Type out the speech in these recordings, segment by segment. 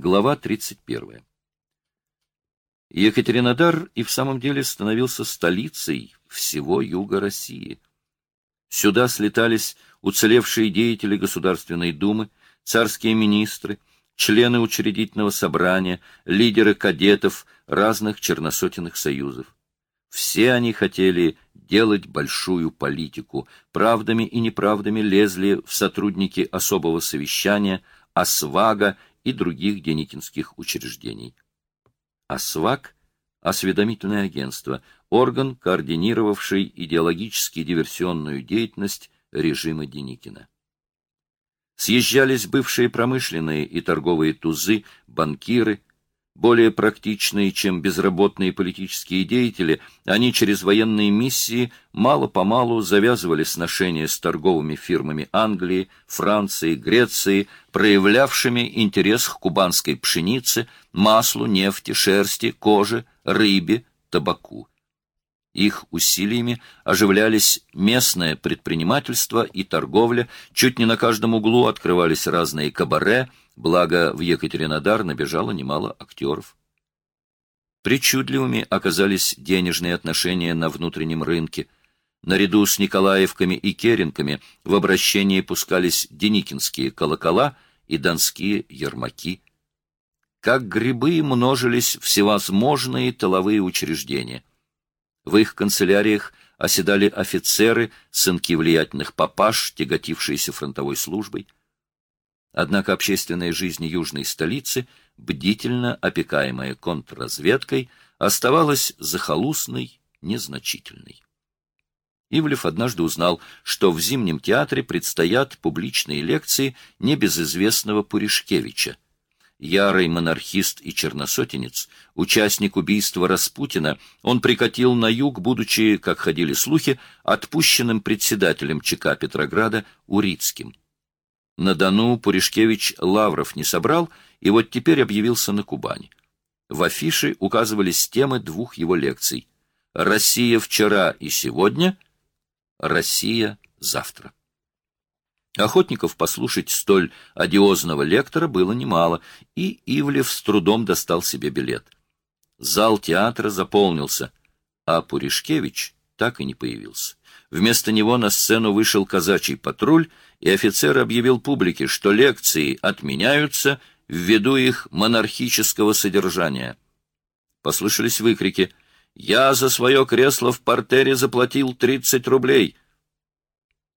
Глава 31. Екатеринодар и в самом деле становился столицей всего юга России. Сюда слетались уцелевшие деятели Государственной Думы, царские министры, члены учредительного собрания, лидеры кадетов разных черносотенных союзов. Все они хотели делать большую политику, правдами и неправдами лезли в сотрудники особого совещания, ОСВАГа и других деникинских учреждений. ОСВАГ – осведомительное агентство, орган, координировавший идеологически диверсионную деятельность режима Деникина. Съезжались бывшие промышленные и торговые тузы, банкиры, более практичные, чем безработные политические деятели, они через военные миссии мало-помалу завязывали сношения с торговыми фирмами Англии, Франции, Греции, проявлявшими интерес к кубанской пшенице, маслу, нефти, шерсти, коже, рыбе, табаку. Их усилиями оживлялись местное предпринимательство и торговля, чуть не на каждом углу открывались разные кабаре, благо в Екатеринодар набежало немало актеров. Причудливыми оказались денежные отношения на внутреннем рынке. Наряду с Николаевками и Керенками в обращение пускались деникинские колокола и донские ермаки. Как грибы множились всевозможные тыловые учреждения. В их канцеляриях оседали офицеры, сынки влиятельных папаш, тяготившиеся фронтовой службой. Однако общественная жизнь южной столицы, бдительно опекаемая контрразведкой, оставалась захолустной, незначительной. Ивлев однажды узнал, что в Зимнем театре предстоят публичные лекции небезызвестного Пуришкевича, Ярый монархист и черносотенец, участник убийства Распутина, он прикатил на юг, будучи, как ходили слухи, отпущенным председателем ЧК Петрограда Урицким. На Дону Пуришкевич лавров не собрал, и вот теперь объявился на Кубани. В афише указывались темы двух его лекций «Россия вчера и сегодня», «Россия завтра». Охотников послушать столь одиозного лектора было немало, и Ивлев с трудом достал себе билет. Зал театра заполнился, а Пуришкевич так и не появился. Вместо него на сцену вышел казачий патруль, и офицер объявил публике, что лекции отменяются ввиду их монархического содержания. Послышались выкрики «Я за свое кресло в портере заплатил тридцать рублей!»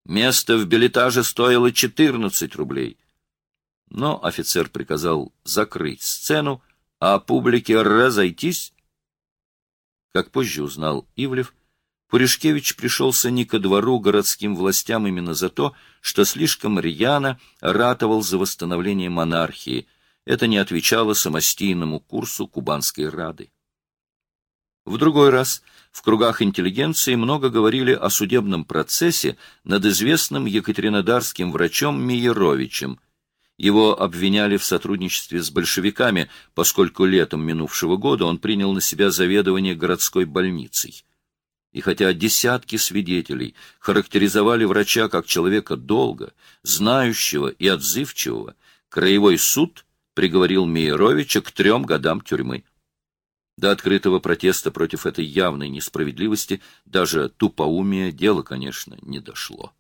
Место в билетаже стоило 14 рублей. Но офицер приказал закрыть сцену, а публике разойтись. Как позже узнал Ивлев, Пуришкевич пришелся не ко двору городским властям именно за то, что слишком рьяно ратовал за восстановление монархии. Это не отвечало самостийному курсу Кубанской Рады. В другой раз в кругах интеллигенции много говорили о судебном процессе над известным екатеринодарским врачом Миеровичем. Его обвиняли в сотрудничестве с большевиками, поскольку летом минувшего года он принял на себя заведование городской больницей. И хотя десятки свидетелей характеризовали врача как человека долго, знающего и отзывчивого, краевой суд приговорил Мейеровича к трем годам тюрьмы. До открытого протеста против этой явной несправедливости даже тупоумия дело, конечно, не дошло.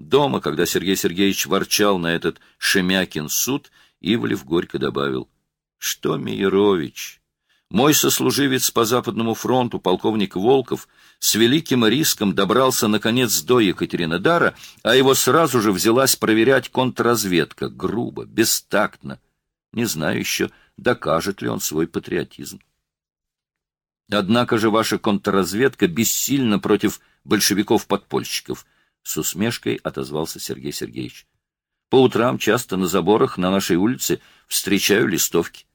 Дома, когда Сергей Сергеевич ворчал на этот Шемякин суд, Ивлев горько добавил, что Мейерович, мой сослуживец по Западному фронту, полковник Волков, с великим риском добрался, наконец, до Екатеринодара, а его сразу же взялась проверять контрразведка, грубо, бестактно. Не знаю еще, докажет ли он свой патриотизм. Однако же ваша контрразведка бессильна против большевиков-подпольщиков, — с усмешкой отозвался Сергей Сергеевич. По утрам часто на заборах на нашей улице встречаю листовки.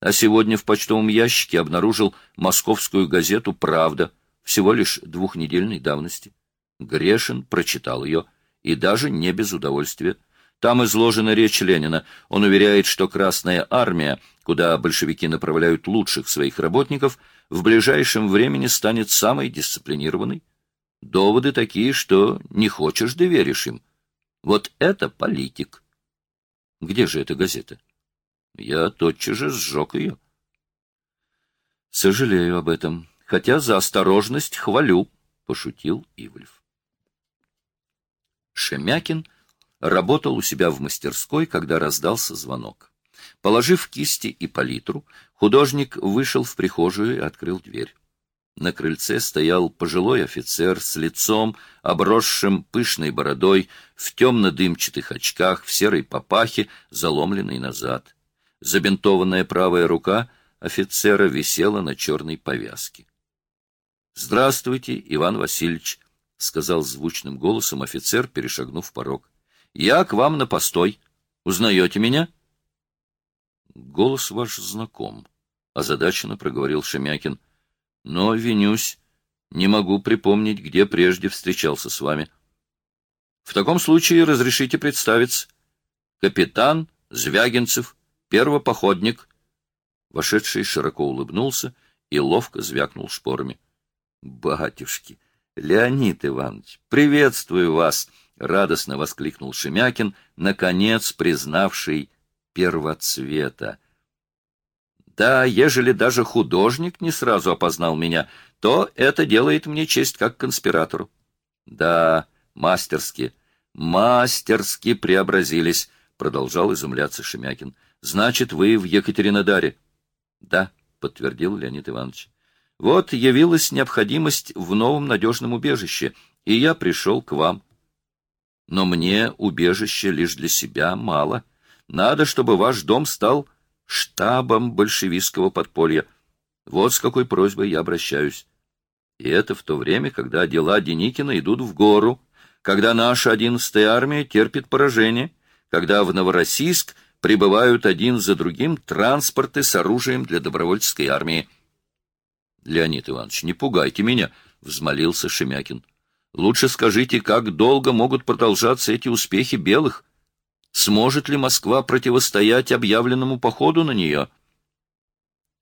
А сегодня в почтовом ящике обнаружил московскую газету «Правда», всего лишь двухнедельной давности. Грешин прочитал ее, и даже не без удовольствия. Там изложена речь Ленина. Он уверяет, что Красная Армия, куда большевики направляют лучших своих работников, в ближайшем времени станет самой дисциплинированной. Доводы такие, что не хочешь, доверишь им. Вот это политик. Где же эта газета? Я тотчас же сжег ее. Сожалею об этом, хотя за осторожность хвалю, — пошутил Ивлев. Шемякин работал у себя в мастерской, когда раздался звонок. Положив кисти и палитру, художник вышел в прихожую и открыл дверь. На крыльце стоял пожилой офицер с лицом, обросшим пышной бородой, в темно-дымчатых очках, в серой папахе, заломленной назад. Забинтованная правая рука офицера висела на черной повязке. — Здравствуйте, Иван Васильевич, — сказал звучным голосом офицер, перешагнув порог. — Я к вам на постой. Узнаете меня? — Голос ваш знаком, — озадаченно проговорил Шемякин. — но, винюсь, не могу припомнить, где прежде встречался с вами. В таком случае разрешите представиться. Капитан Звягинцев, первопоходник. Вошедший широко улыбнулся и ловко звякнул шпорами. — Батюшки! Леонид Иванович, приветствую вас! — радостно воскликнул Шемякин, наконец признавший первоцвета. Да, ежели даже художник не сразу опознал меня, то это делает мне честь как конспиратору. Да, мастерски, мастерски преобразились, продолжал изумляться Шемякин. Значит, вы в Екатеринодаре? Да, подтвердил Леонид Иванович. Вот явилась необходимость в новом надежном убежище, и я пришел к вам. Но мне убежище лишь для себя мало. Надо, чтобы ваш дом стал штабом большевистского подполья. Вот с какой просьбой я обращаюсь. И это в то время, когда дела Деникина идут в гору, когда наша одиннадцатая армия терпит поражение, когда в Новороссийск прибывают один за другим транспорты с оружием для добровольческой армии. — Леонид Иванович, не пугайте меня, — взмолился Шемякин. — Лучше скажите, как долго могут продолжаться эти успехи белых? — Сможет ли Москва противостоять объявленному походу на нее?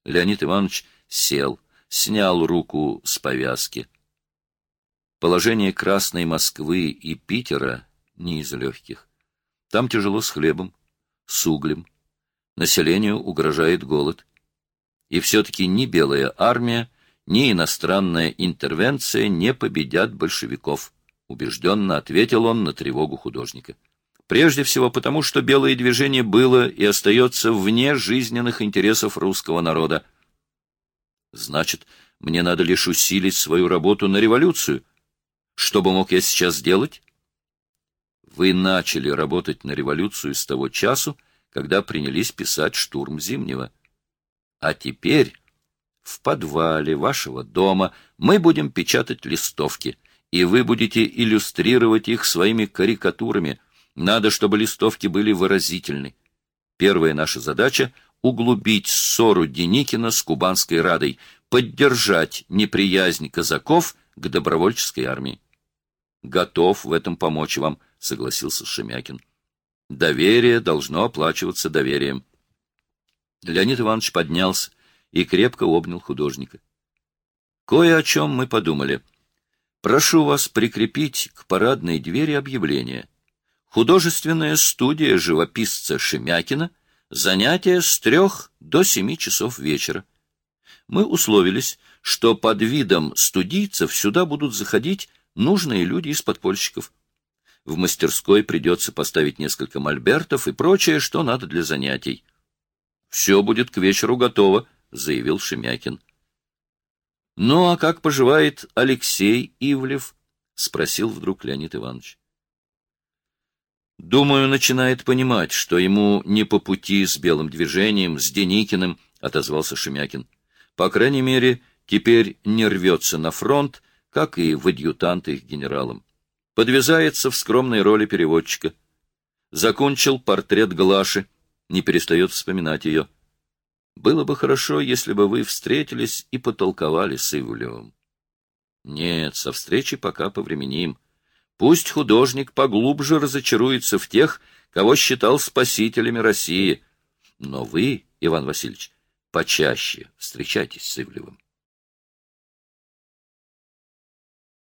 Леонид Иванович сел, снял руку с повязки. Положение Красной Москвы и Питера не из легких. Там тяжело с хлебом, с углем. Населению угрожает голод. И все-таки ни белая армия, ни иностранная интервенция не победят большевиков, убежденно ответил он на тревогу художника. Прежде всего потому, что белое движение было и остается вне жизненных интересов русского народа. Значит, мне надо лишь усилить свою работу на революцию. Что бы мог я сейчас сделать? Вы начали работать на революцию с того часу, когда принялись писать «Штурм Зимнего». А теперь в подвале вашего дома мы будем печатать листовки, и вы будете иллюстрировать их своими карикатурами — надо, чтобы листовки были выразительны. Первая наша задача — углубить ссору Деникина с Кубанской Радой, поддержать неприязнь казаков к добровольческой армии. «Готов в этом помочь вам», — согласился Шемякин. «Доверие должно оплачиваться доверием». Леонид Иванович поднялся и крепко обнял художника. «Кое о чем мы подумали. Прошу вас прикрепить к парадной двери объявление. Художественная студия живописца Шемякина. Занятия с трех до семи часов вечера. Мы условились, что под видом студийцев сюда будут заходить нужные люди из подпольщиков. В мастерской придется поставить несколько мольбертов и прочее, что надо для занятий. — Все будет к вечеру готово, — заявил Шемякин. — Ну, а как поживает Алексей Ивлев? — спросил вдруг Леонид Иванович. Думаю, начинает понимать, что ему не по пути с белым движением, с Деникиным, — отозвался Шемякин. По крайней мере, теперь не рвется на фронт, как и в адъютанты их генералам. Подвязается в скромной роли переводчика. Закончил портрет Глаши, не перестает вспоминать ее. Было бы хорошо, если бы вы встретились и потолковали с Ивлевым. Нет, со встречи пока повременим. Пусть художник поглубже разочаруется в тех, кого считал спасителями России. Но вы, Иван Васильевич, почаще встречайтесь с Ивлевым.